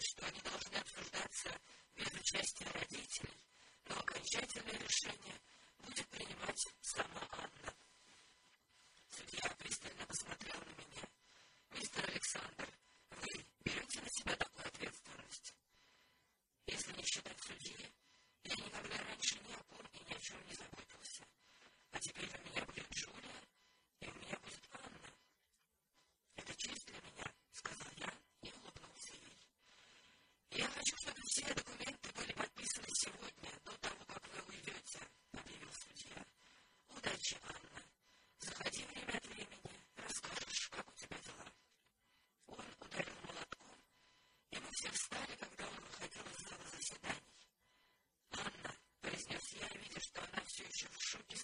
study все документы были подписаны сегодня, до того, как вы уйдете, объявил судья. Удачи, Анна. Заходи время от времени, расскажешь, как у тебя дела. Он ударил молотком, и мы все встали, когда он выходил зала заседаний. Анна, произнес я, что она все еще в шоке,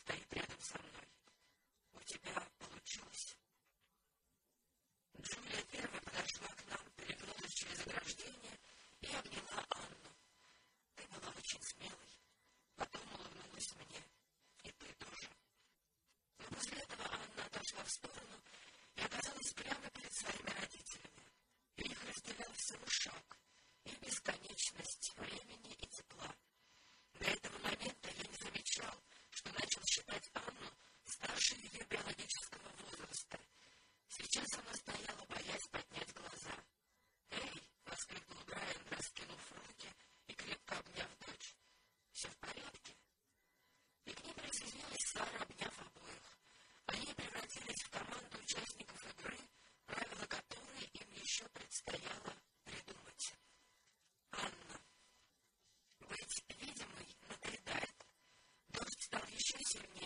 sin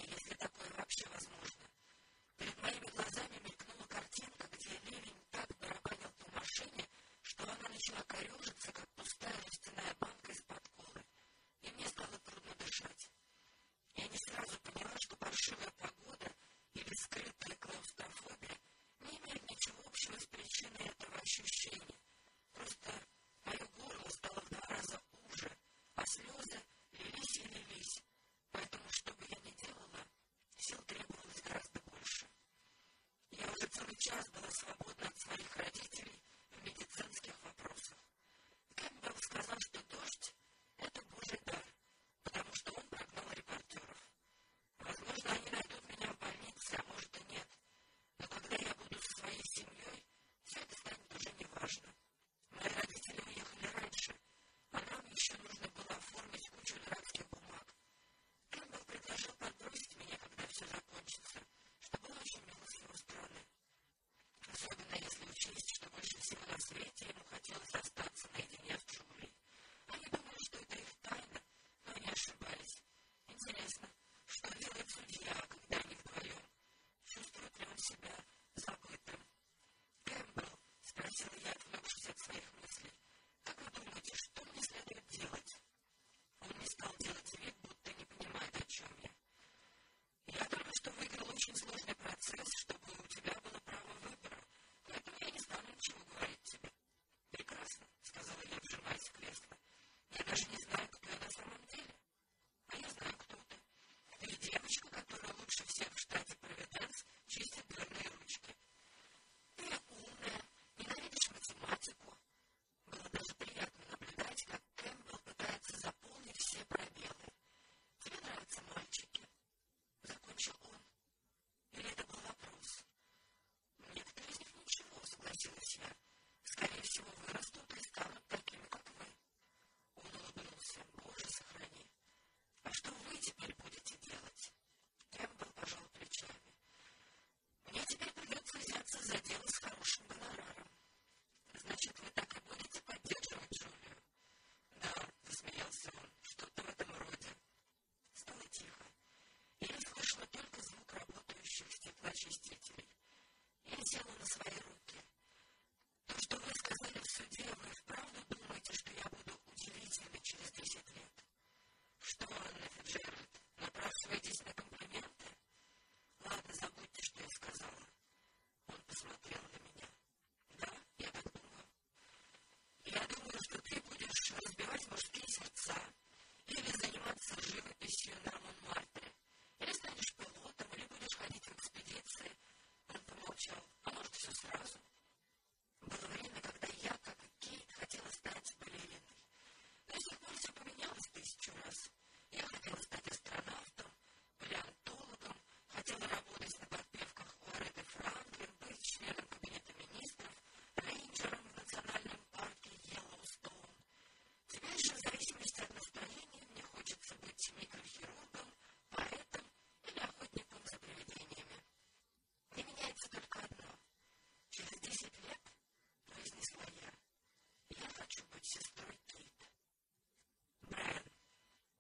Israel